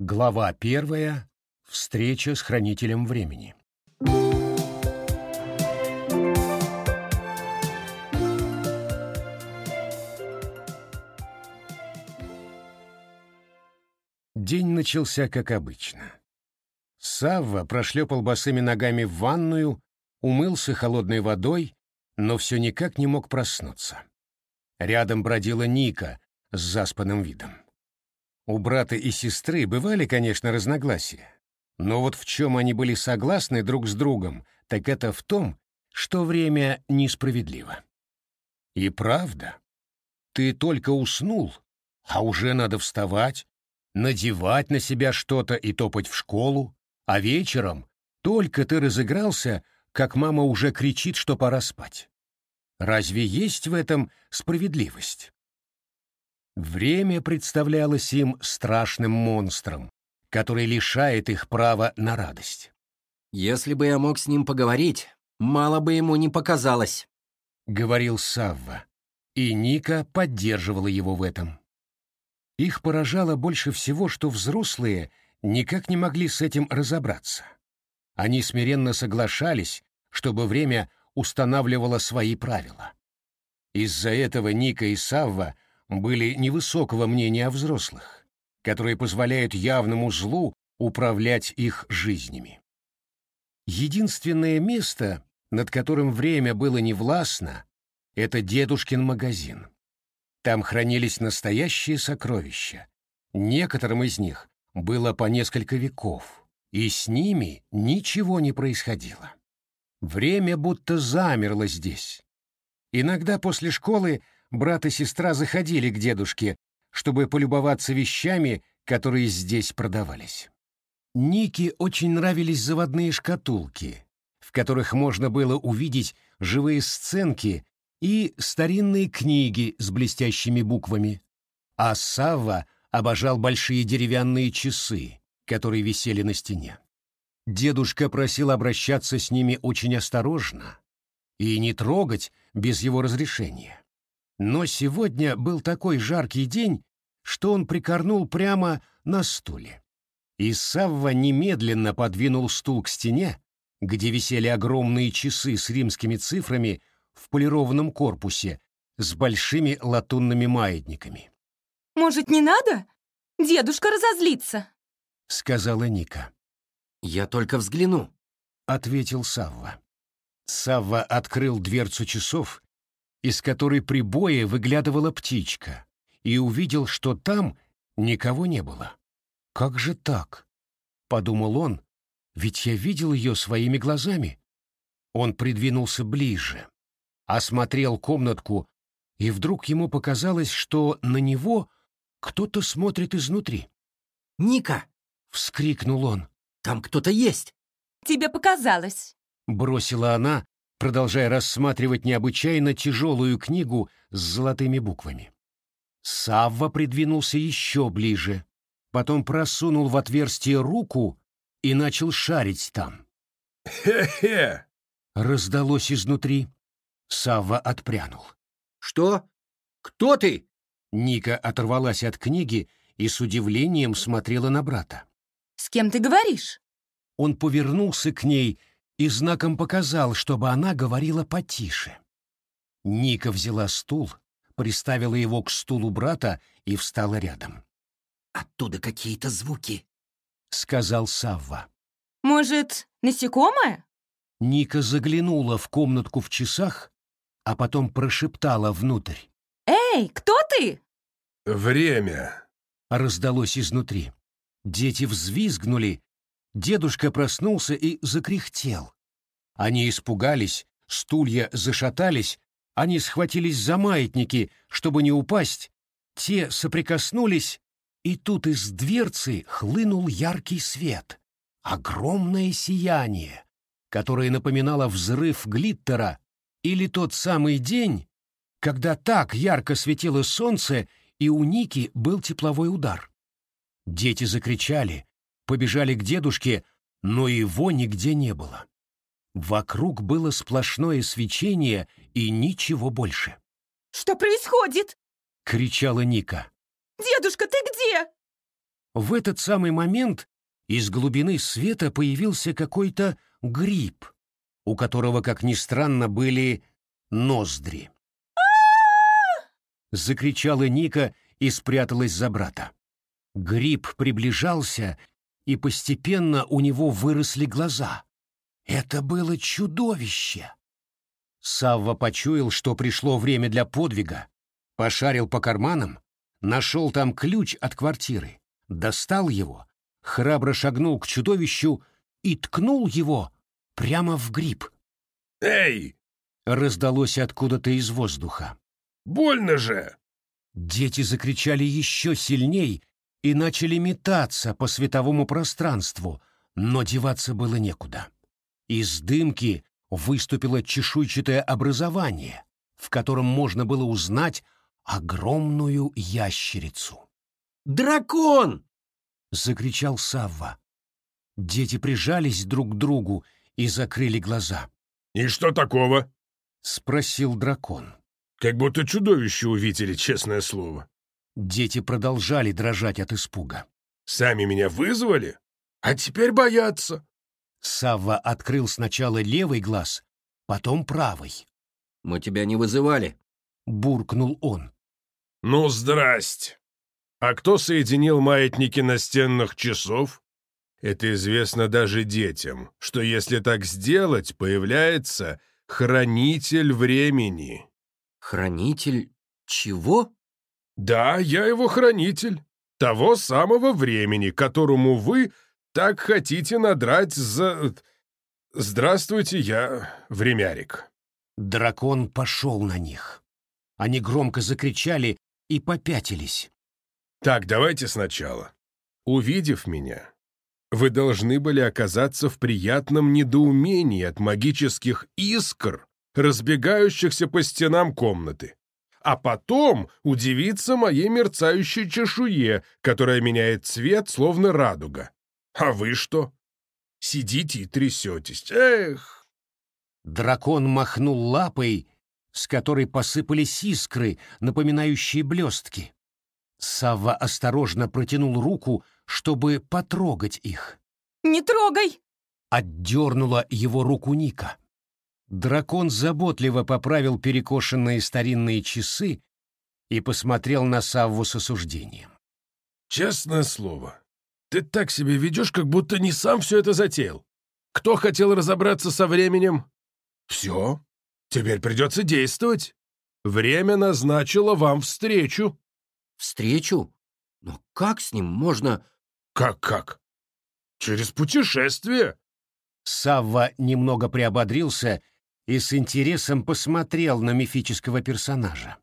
Глава первая. Встреча с хранителем времени. День начался как обычно. Савва прошлепал босыми ногами в ванную, умылся холодной водой, но все никак не мог проснуться. Рядом бродила Ника с заспанным видом. У брата и сестры бывали, конечно, разногласия, но вот в чем они были согласны друг с другом, так это в том, что время несправедливо. И правда, ты только уснул, а уже надо вставать, надевать на себя что-то и топать в школу, а вечером только ты разыгрался, как мама уже кричит, что пора спать. Разве есть в этом справедливость? Время представлялось им страшным монстром, который лишает их права на радость. «Если бы я мог с ним поговорить, мало бы ему не показалось», — говорил Савва. И Ника поддерживала его в этом. Их поражало больше всего, что взрослые никак не могли с этим разобраться. Они смиренно соглашались, чтобы время устанавливало свои правила. Из-за этого Ника и Савва были невысокого мнения о взрослых, которые позволяют явному злу управлять их жизнями. Единственное место, над которым время было невластно, это дедушкин магазин. Там хранились настоящие сокровища. Некоторым из них было по несколько веков, и с ними ничего не происходило. Время будто замерло здесь. Иногда после школы брат и сестра заходили к дедушке, чтобы полюбоваться вещами, которые здесь продавались. Нике очень нравились заводные шкатулки, в которых можно было увидеть живые сценки и старинные книги с блестящими буквами. А Савва обожал большие деревянные часы, которые висели на стене. Дедушка просил обращаться с ними очень осторожно и не трогать без его разрешения. Но сегодня был такой жаркий день, что он прикорнул прямо на стуле. И Савва немедленно подвинул стул к стене, где висели огромные часы с римскими цифрами в полированном корпусе с большими латунными маятниками. «Может, не надо? Дедушка разозлится», — сказала Ника. «Я только взгляну», — ответил Савва. Савва открыл дверцу часов из которой при бое выглядывала птичка, и увидел, что там никого не было. «Как же так?» — подумал он, «ведь я видел ее своими глазами». Он придвинулся ближе, осмотрел комнатку, и вдруг ему показалось, что на него кто-то смотрит изнутри. «Ника!» — вскрикнул он. «Там кто-то есть!» «Тебе показалось!» — бросила она, продолжая рассматривать необычайно тяжелую книгу с золотыми буквами. Савва придвинулся еще ближе, потом просунул в отверстие руку и начал шарить там. «Хе-хе!» — раздалось изнутри. Савва отпрянул. «Что? Кто ты?» Ника оторвалась от книги и с удивлением смотрела на брата. «С кем ты говоришь?» Он повернулся к ней, — и знаком показал, чтобы она говорила потише. Ника взяла стул, приставила его к стулу брата и встала рядом. «Оттуда какие-то звуки», — сказал Савва. «Может, насекомое?» Ника заглянула в комнатку в часах, а потом прошептала внутрь. «Эй, кто ты?» «Время!» — раздалось изнутри. Дети взвизгнули Дедушка проснулся и закряхтел. Они испугались, стулья зашатались, они схватились за маятники, чтобы не упасть, те соприкоснулись, и тут из дверцы хлынул яркий свет, огромное сияние, которое напоминало взрыв глиттера или тот самый день, когда так ярко светило солнце, и у Ники был тепловой удар. Дети закричали, побежали к дедушке, но его нигде не было. Вокруг было сплошное свечение и ничего больше. «Что происходит?» — кричала Ника. «Дедушка, ты где?» В этот самый момент из глубины света появился какой-то гриб, у которого, как ни странно, были ноздри. Закричала Ника и спряталась за брата. Гриб приближался и постепенно у него выросли глаза. Это было чудовище! Савва почуял, что пришло время для подвига, пошарил по карманам, нашел там ключ от квартиры, достал его, храбро шагнул к чудовищу и ткнул его прямо в гриб. «Эй!» — раздалось откуда-то из воздуха. «Больно же!» Дети закричали еще сильней и начали метаться по световому пространству, но деваться было некуда. Из дымки выступило чешуйчатое образование, в котором можно было узнать огромную ящерицу. «Дракон!» — закричал Савва. Дети прижались друг к другу и закрыли глаза. «И что такого?» — спросил дракон. «Как будто чудовище увидели, честное слово». Дети продолжали дрожать от испуга. «Сами меня вызвали? А теперь боятся!» Савва открыл сначала левый глаз, потом правый. «Мы тебя не вызывали», — буркнул он. «Ну, здрасте! А кто соединил маятники настенных часов?» Это известно даже детям, что если так сделать, появляется хранитель времени. Хранитель чего? Да, я его хранитель. Того самого времени, которому вы так хотите надрать за... Здравствуйте, я времярик. Дракон пошел на них. Они громко закричали и попятились. Так, давайте сначала. Увидев меня, вы должны были оказаться в приятном недоумении от магических искр, разбегающихся по стенам комнаты а потом удивиться моей мерцающей чешуе, которая меняет цвет, словно радуга. А вы что? Сидите и трясетесь. Эх!» Дракон махнул лапой, с которой посыпались искры, напоминающие блестки. Савва осторожно протянул руку, чтобы потрогать их. «Не трогай!» — отдернула его руку Ника. Дракон заботливо поправил перекошенные старинные часы и посмотрел на Савву с осуждением. «Честное слово, ты так себя ведешь, как будто не сам все это затеял. Кто хотел разобраться со временем? Все, теперь придется действовать. Время назначило вам встречу». «Встречу? Но как с ним можно...» «Как-как? Через путешествие!» Савва немного приободрился и с интересом посмотрел на мифического персонажа.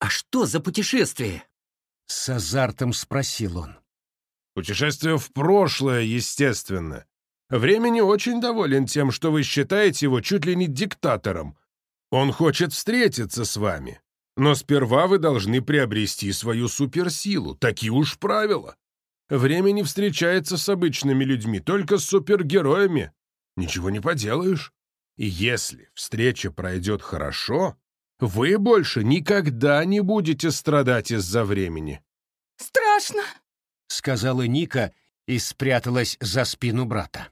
«А что за путешествие?» — с азартом спросил он. «Путешествие в прошлое, естественно. Времени очень доволен тем, что вы считаете его чуть ли не диктатором. Он хочет встретиться с вами. Но сперва вы должны приобрести свою суперсилу. Такие уж правила. Времени встречается с обычными людьми, только с супергероями. Ничего не поделаешь». И Если встреча пройдет хорошо, вы больше никогда не будете страдать из-за времени. «Страшно!» — сказала Ника и спряталась за спину брата.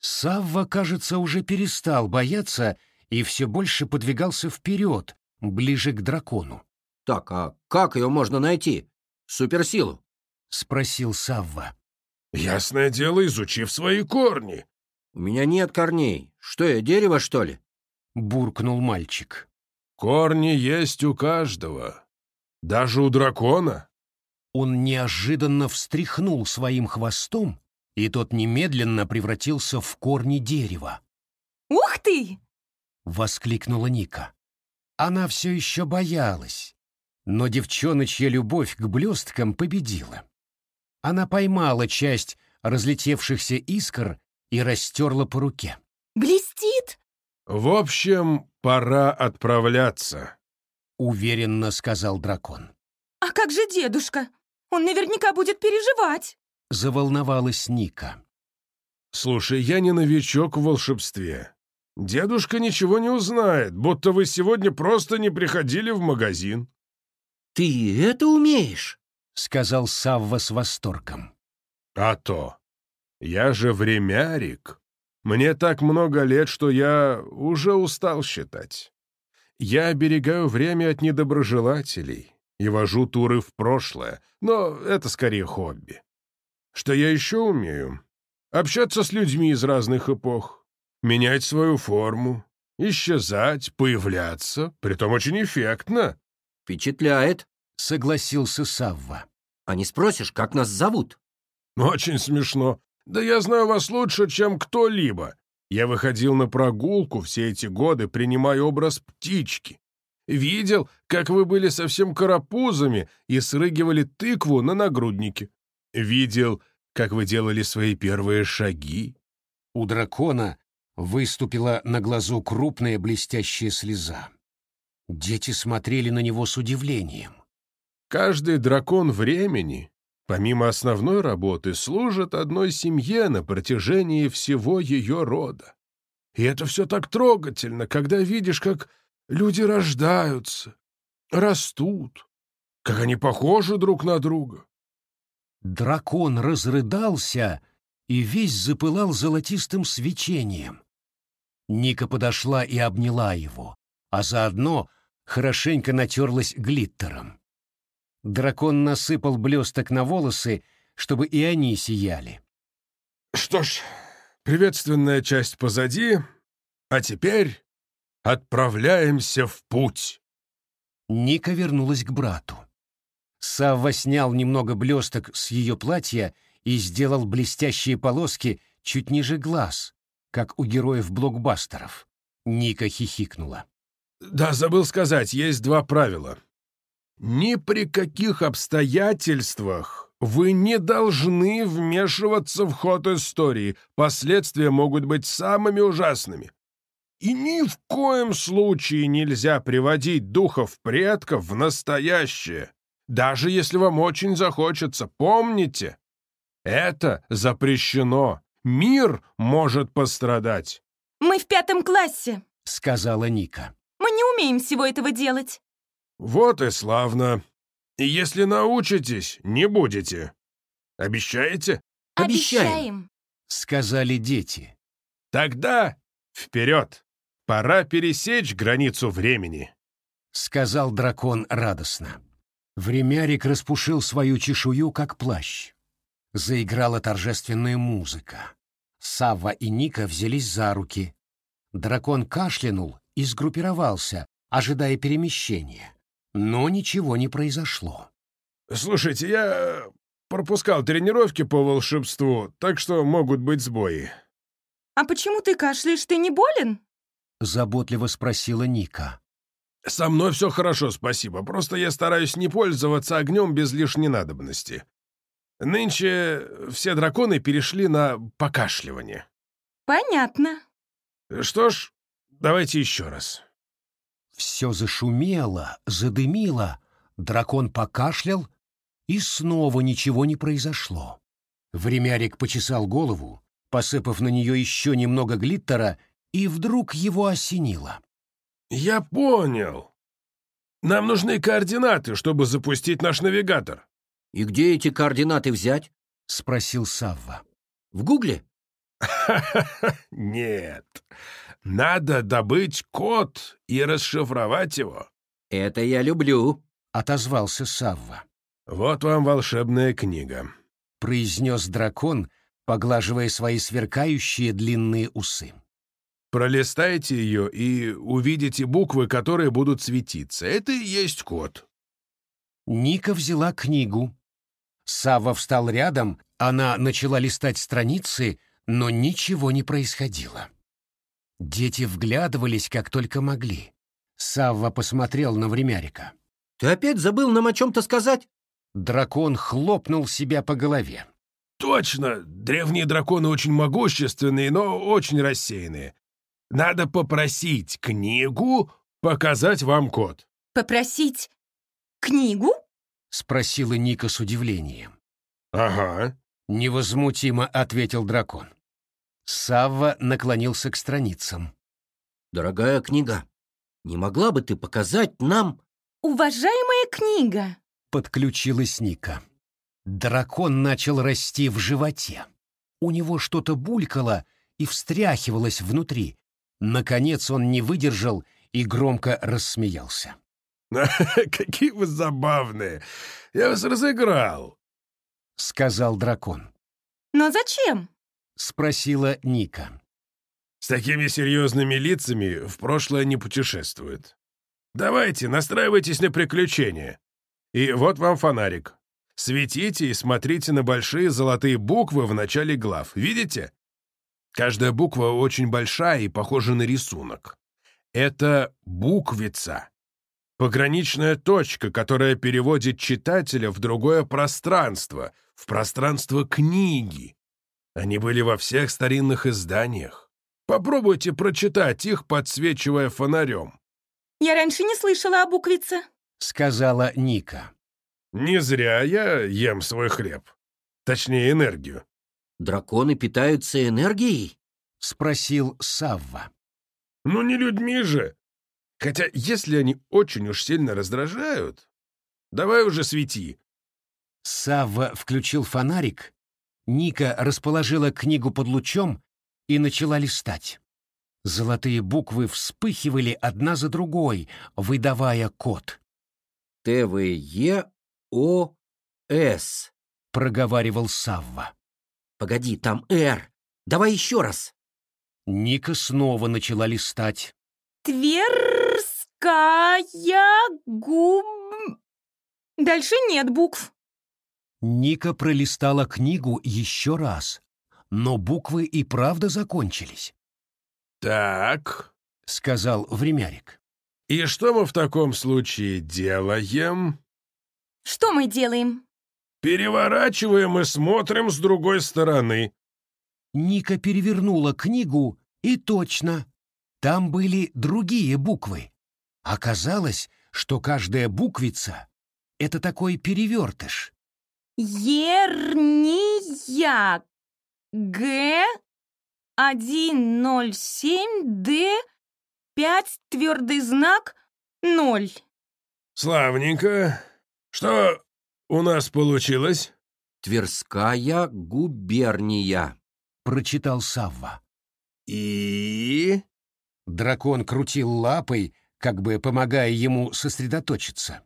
Савва, кажется, уже перестал бояться и все больше подвигался вперед, ближе к дракону. «Так, а как ее можно найти? Суперсилу?» — спросил Савва. «Ясное дело, изучив свои корни меня нет корней. Что я, дерево, что ли?» — буркнул мальчик. «Корни есть у каждого. Даже у дракона». Он неожиданно встряхнул своим хвостом, и тот немедленно превратился в корни дерева. «Ух ты!» — воскликнула Ника. Она все еще боялась, но девчоночья любовь к блесткам победила. Она поймала часть разлетевшихся искр и растерла по руке. «Блестит!» «В общем, пора отправляться», — уверенно сказал дракон. «А как же дедушка? Он наверняка будет переживать!» — заволновалась Ника. «Слушай, я не новичок в волшебстве. Дедушка ничего не узнает, будто вы сегодня просто не приходили в магазин». «Ты это умеешь?» — сказал Савва с восторгом. «А то! Я же времярик. Мне так много лет, что я уже устал считать. Я оберегаю время от недоброжелателей и вожу туры в прошлое, но это скорее хобби. Что я еще умею? Общаться с людьми из разных эпох, менять свою форму, исчезать, появляться, притом очень эффектно. «Впечатляет», — согласился Савва. «А не спросишь, как нас зовут?» «Очень смешно. Да я знаю вас лучше, чем кто-либо. Я выходил на прогулку все эти годы, принимая образ птички. Видел, как вы были совсем карапузами и срыгивали тыкву на нагруднике. Видел, как вы делали свои первые шаги. У дракона выступила на глазу крупная блестящая слеза. Дети смотрели на него с удивлением. Каждый дракон времени помимо основной работы, служат одной семье на протяжении всего ее рода. И это все так трогательно, когда видишь, как люди рождаются, растут, как они похожи друг на друга. Дракон разрыдался и весь запылал золотистым свечением. Ника подошла и обняла его, а заодно хорошенько натерлась глиттером. Дракон насыпал блесток на волосы, чтобы и они сияли. «Что ж, приветственная часть позади, а теперь отправляемся в путь!» Ника вернулась к брату. Савва снял немного блесток с ее платья и сделал блестящие полоски чуть ниже глаз, как у героев блокбастеров. Ника хихикнула. «Да, забыл сказать, есть два правила. Ни при каких обстоятельствах вы не должны вмешиваться в ход истории. Последствия могут быть самыми ужасными. И ни в коем случае нельзя приводить духов предков в настоящее. Даже если вам очень захочется, помните, это запрещено. Мир может пострадать. «Мы в пятом классе», — сказала Ника. «Мы не умеем всего этого делать». «Вот и славно. Если научитесь, не будете. Обещаете?» «Обещаем», — сказали дети. «Тогда вперед! Пора пересечь границу времени», — сказал дракон радостно. Времярик распушил свою чешую, как плащ. Заиграла торжественная музыка. Савва и Ника взялись за руки. Дракон кашлянул и сгруппировался, ожидая перемещения. Но ничего не произошло. «Слушайте, я пропускал тренировки по волшебству, так что могут быть сбои». «А почему ты кашляешь? Ты не болен?» — заботливо спросила Ника. «Со мной все хорошо, спасибо. Просто я стараюсь не пользоваться огнем без лишней надобности. Нынче все драконы перешли на покашливание». «Понятно». «Что ж, давайте еще раз». Все зашумело, задымило, дракон покашлял, и снова ничего не произошло. Времярик почесал голову, посыпав на нее еще немного глиттера, и вдруг его осенило. «Я понял. Нам нужны координаты, чтобы запустить наш навигатор». «И где эти координаты взять?» — спросил Савва. «В гугле?» «Нет», надо добыть код и расшифровать его». «Это я люблю», — отозвался Савва. «Вот вам волшебная книга», — произнес дракон, поглаживая свои сверкающие длинные усы. «Пролистайте ее и увидите буквы, которые будут светиться. Это и есть код». Ника взяла книгу. Сава встал рядом, она начала листать страницы, но ничего не происходило. Дети вглядывались, как только могли. Савва посмотрел на времярика. «Ты опять забыл нам о чем-то сказать?» Дракон хлопнул себя по голове. «Точно! Древние драконы очень могущественные, но очень рассеянные. Надо попросить книгу показать вам код». «Попросить книгу?» — спросила Ника с удивлением. «Ага», — невозмутимо ответил дракон. Савва наклонился к страницам. «Дорогая книга, не могла бы ты показать нам...» «Уважаемая книга!» — подключилась Ника. Дракон начал расти в животе. У него что-то булькало и встряхивалось внутри. Наконец он не выдержал и громко рассмеялся. «Какие вы забавные! Я вас разыграл!» — сказал дракон. «Но зачем?» — спросила Ника. «С такими серьезными лицами в прошлое не путешествуют. Давайте, настраивайтесь на приключения. И вот вам фонарик. Светите и смотрите на большие золотые буквы в начале глав. Видите? Каждая буква очень большая и похожа на рисунок. Это буквица. Пограничная точка, которая переводит читателя в другое пространство, в пространство книги. Они были во всех старинных изданиях. Попробуйте прочитать их, подсвечивая фонарем. «Я раньше не слышала о буквице», — сказала Ника. «Не зря я ем свой хлеб. Точнее, энергию». «Драконы питаются энергией?» — спросил Савва. «Ну не людьми же. Хотя, если они очень уж сильно раздражают, давай уже свети». Савва включил фонарик Ника расположила книгу под лучом и начала листать. Золотые буквы вспыхивали одна за другой, выдавая код. Тв е о с — проговаривал Савва. «Погоди, там «Р». Давай еще раз». Ника снова начала листать. «Тверская губ...» Дальше нет букв. Ника пролистала книгу еще раз, но буквы и правда закончились. «Так», — сказал Времярик. «И что мы в таком случае делаем?» «Что мы делаем?» «Переворачиваем и смотрим с другой стороны». Ника перевернула книгу, и точно. Там были другие буквы. Оказалось, что каждая буквица — это такой перевертыш, Ерния Г 107 Д 5 твердый знак 0. Славненько. Что у нас получилось? Тверская губерния, прочитал Савва. И дракон крутил лапой, как бы помогая ему сосредоточиться.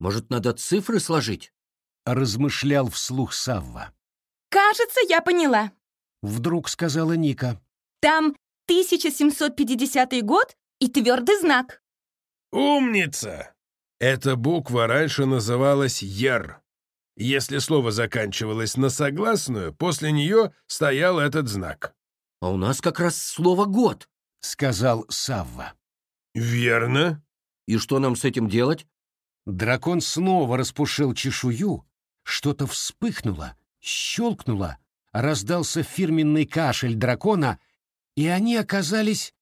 Может, надо цифры сложить? — размышлял вслух Савва. «Кажется, я поняла», — вдруг сказала Ника. «Там 1750 год и твердый знак». «Умница!» Эта буква раньше называлась «Ер». Если слово заканчивалось на согласную, после нее стоял этот знак. «А у нас как раз слово «год», — сказал Савва. «Верно». «И что нам с этим делать?» Дракон снова распушил чешую, что-то вспыхнуло, щелкнуло, раздался фирменный кашель дракона, и они оказались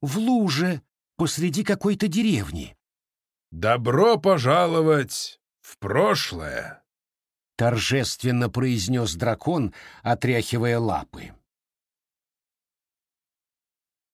в луже посреди какой-то деревни. «Добро пожаловать в прошлое!» — торжественно произнес дракон, отряхивая лапы.